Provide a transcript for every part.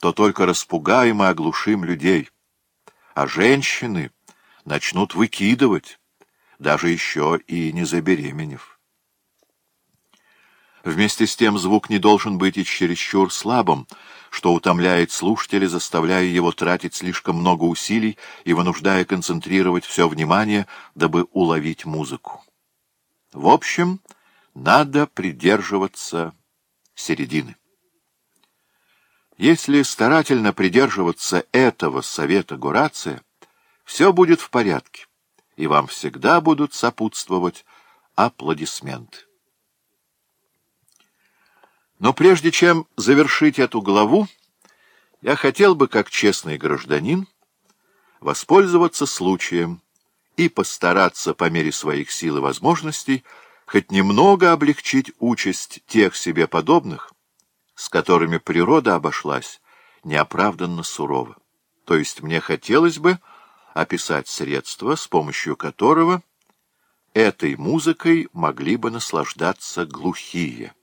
то только распугаем и оглушим людей. А женщины начнут выкидывать, даже еще и не забеременев. Вместе с тем звук не должен быть и чересчур слабым, что утомляет слушателя, заставляя его тратить слишком много усилий и вынуждая концентрировать все внимание, дабы уловить музыку. В общем, надо придерживаться середины. Если старательно придерживаться этого совета Горация, все будет в порядке, и вам всегда будут сопутствовать аплодисменты. Но прежде чем завершить эту главу, я хотел бы, как честный гражданин, воспользоваться случаем и постараться по мере своих сил и возможностей хоть немного облегчить участь тех себе подобных, с которыми природа обошлась, неоправданно сурово. То есть мне хотелось бы описать средство, с помощью которого этой музыкой могли бы наслаждаться глухие.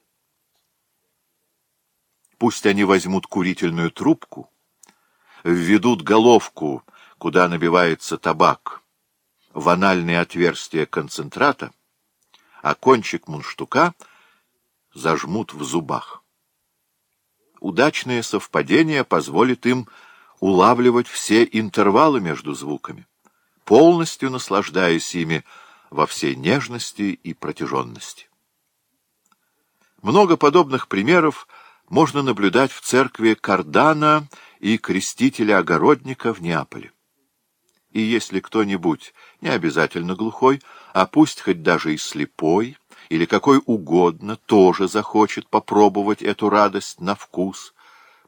Пусть они возьмут курительную трубку, введут головку, куда набивается табак, в анальное отверстие концентрата, а кончик мунштука зажмут в зубах удачное совпадение позволит им улавливать все интервалы между звуками, полностью наслаждаясь ими во всей нежности и протяженности. Много подобных примеров можно наблюдать в церкви Кардана и крестителя-огородника в Неаполе. И если кто-нибудь, не обязательно глухой, а пусть хоть даже и слепой, или какой угодно тоже захочет попробовать эту радость на вкус,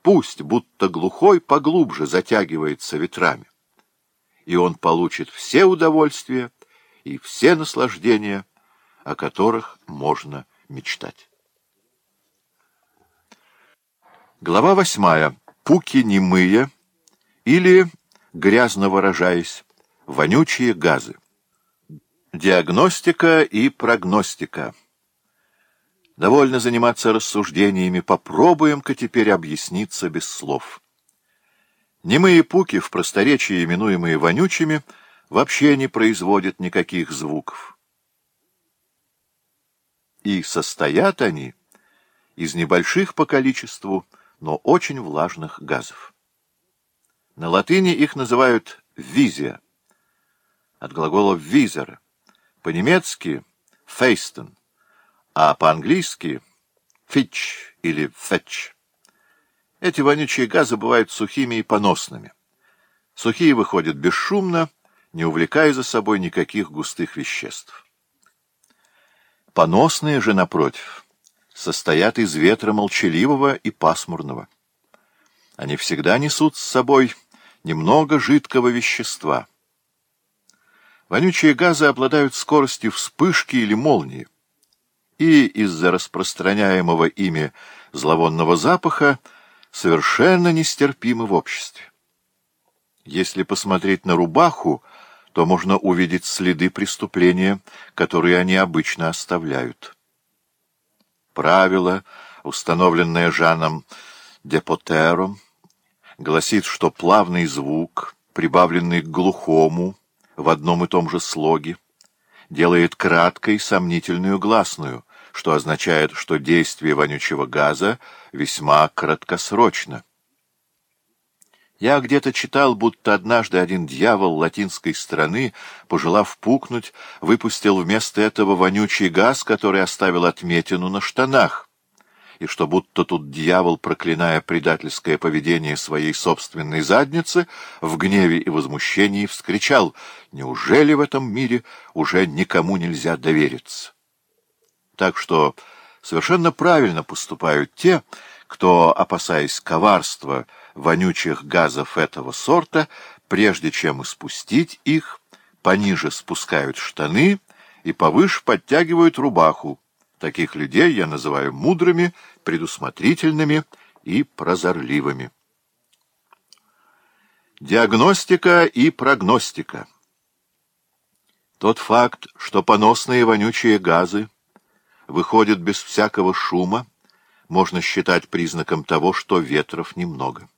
пусть будто глухой поглубже затягивается ветрами. И он получит все удовольствия и все наслаждения, о которых можно мечтать. Глава восьмая. Пуки немые или, грязно выражаясь, вонючие газы. Диагностика и прогностика. Довольно заниматься рассуждениями, попробуем-ка теперь объясниться без слов. Немые пуки, в просторечии именуемые вонючими, вообще не производят никаких звуков. И состоят они из небольших по количеству, но очень влажных газов. На латыни их называют «визия», от глагола «визера», по-немецки — «фейстен», а по-английски — «фич» или «фетч». Эти вонючие газы бывают сухими и поносными. Сухие выходят бесшумно, не увлекая за собой никаких густых веществ. Поносные же, напротив, состоят из ветра молчаливого и пасмурного. Они всегда несут с собой немного жидкого вещества — Вонючие газы обладают скоростью вспышки или молнии, и из-за распространяемого ими зловонного запаха совершенно нестерпимы в обществе. Если посмотреть на рубаху, то можно увидеть следы преступления, которые они обычно оставляют. Правило, установленное Жаном Депотером, гласит, что плавный звук, прибавленный к глухому, в одном и том же слоге, делает краткой сомнительную гласную, что означает, что действие вонючего газа весьма краткосрочно. Я где-то читал, будто однажды один дьявол латинской страны, пожелав пукнуть, выпустил вместо этого вонючий газ, который оставил отметину на штанах и что будто тут дьявол, проклиная предательское поведение своей собственной задницы, в гневе и возмущении вскричал «Неужели в этом мире уже никому нельзя довериться?» Так что совершенно правильно поступают те, кто, опасаясь коварства вонючих газов этого сорта, прежде чем испустить их, пониже спускают штаны и повыше подтягивают рубаху, Таких людей я называю мудрыми, предусмотрительными и прозорливыми. Диагностика и прогностика. Тот факт, что поносные вонючие газы выходят без всякого шума, можно считать признаком того, что ветров немного.